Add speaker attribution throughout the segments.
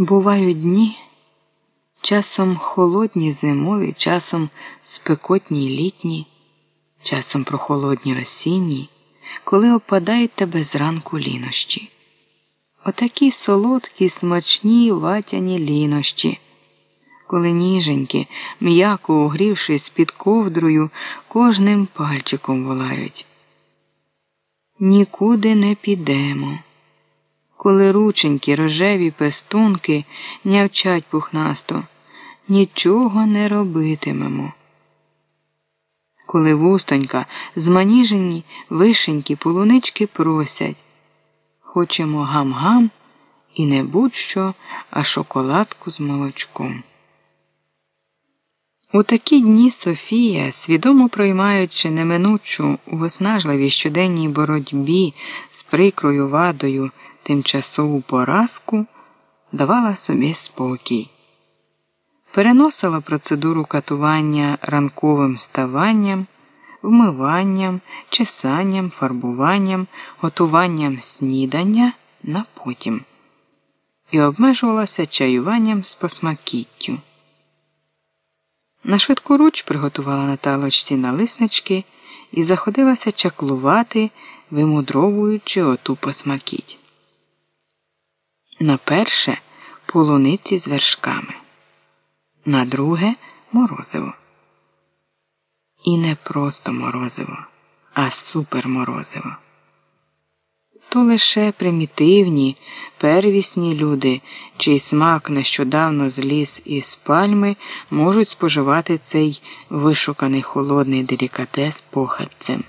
Speaker 1: Бувають дні, часом холодні зимові, часом спекотні літні, часом прохолодні осінні, коли опадають тебе зранку лінощі. Отакі солодкі, смачні ватяні лінощі, коли ніженькі, м'яко огрівшись під ковдрою, кожним пальчиком волають. Нікуди не підемо коли рученькі рожеві пестунки нявчать пухнасто, нічого не робитимемо. Коли вустонька, зманіжені вишенькі полунички просять, хочемо гам-гам і не будь-що, а шоколадку з молочком. У такі дні Софія, свідомо проймаючи неминучу у виснажливій щоденній боротьбі з прикрою вадою тимчасову поразку давала собі спокій, переносила процедуру катування ранковим вставанням, вмиванням, чесанням, фарбуванням, готуванням снідання на потім і обмежувалася чаюванням з посмакіттю. На швидку руч приготувала на талочці налиснички і заходилася чаклувати, вимудровуючи оту посмакіть. На перше полуниці з вершками, на друге морозиво. І не просто морозиво, а суперморозиво. То лише примітивні, первісні люди, чий смак нещодавно зліз із пальми, можуть споживати цей вишуканий холодний делікатес похатцем,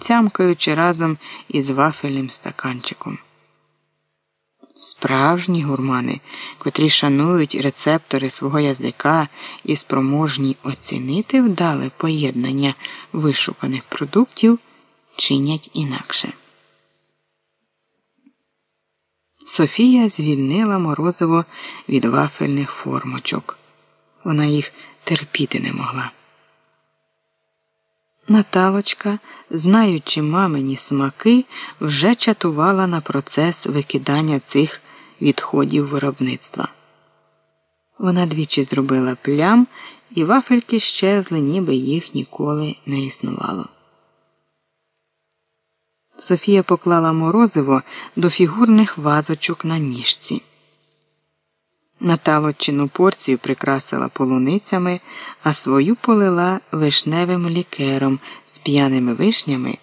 Speaker 1: цямкаючи разом із вафельним стаканчиком. Справжні гурмани, котрі шанують рецептори свого язика і спроможні оцінити вдале поєднання вишуканих продуктів, чинять інакше. Софія звільнила морозиво від вафельних формочок. Вона їх терпіти не могла. Наталочка, знаючи мамині смаки, вже чатувала на процес викидання цих відходів виробництва. Вона двічі зробила плям, і вафельки щезли, ніби їх ніколи не існувало. Софія поклала морозиво до фігурних вазочок на ніжці. Наталочину порцію прикрасила полуницями, а свою полила вишневим лікером з п'яними вишнями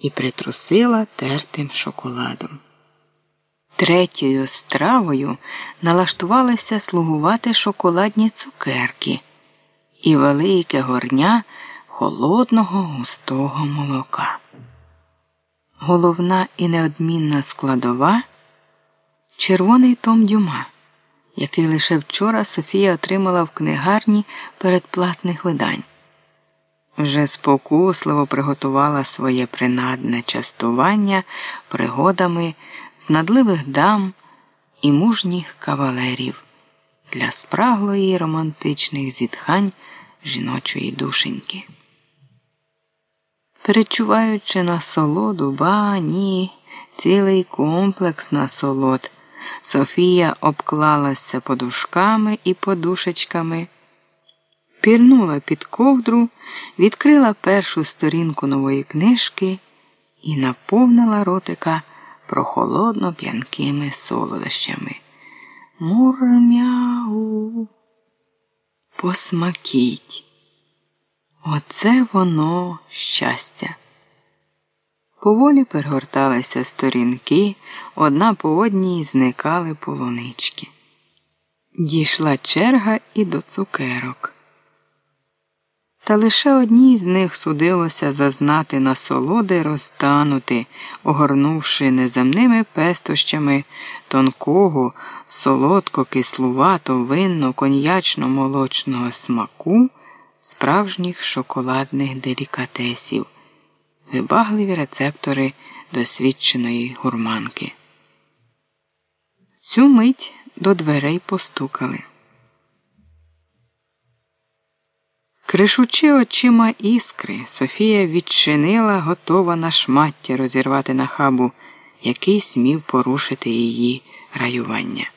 Speaker 1: і притрусила тертим шоколадом. Третьою стравою налаштувалися слугувати шоколадні цукерки і велике горня холодного густого молока. Головна і неодмінна складова червоний том дюма який лише вчора Софія отримала в книгарні передплатних видань. Вже спокусливо приготувала своє принадне частування пригодами знадливих дам і мужніх кавалерів для спраглої романтичних зітхань жіночої душеньки. Перечуваючи насолоду, ба ні, цілий комплекс насолод. Софія обклалася подушками і подушечками, пірнула під ковдру, відкрила першу сторінку нової книжки і наповнила ротика прохолодно п'янкими солодощами. Мурмяу. Посмакіть. Оце воно щастя. Поволі перегорталися сторінки, одна по одній зникали полунички. Дійшла черга і до цукерок. Та лише одній з них судилося зазнати насолоди розтанути, огорнувши неземними пестощами тонкого, солодко кислувато винно коньячно молочного смаку справжніх шоколадних делікатесів вибагливі рецептори досвідченої гурманки. Цю мить до дверей постукали. Кришучи очима іскри, Софія відчинила, готова на шмаття розірвати на хабу, який смів порушити її раювання.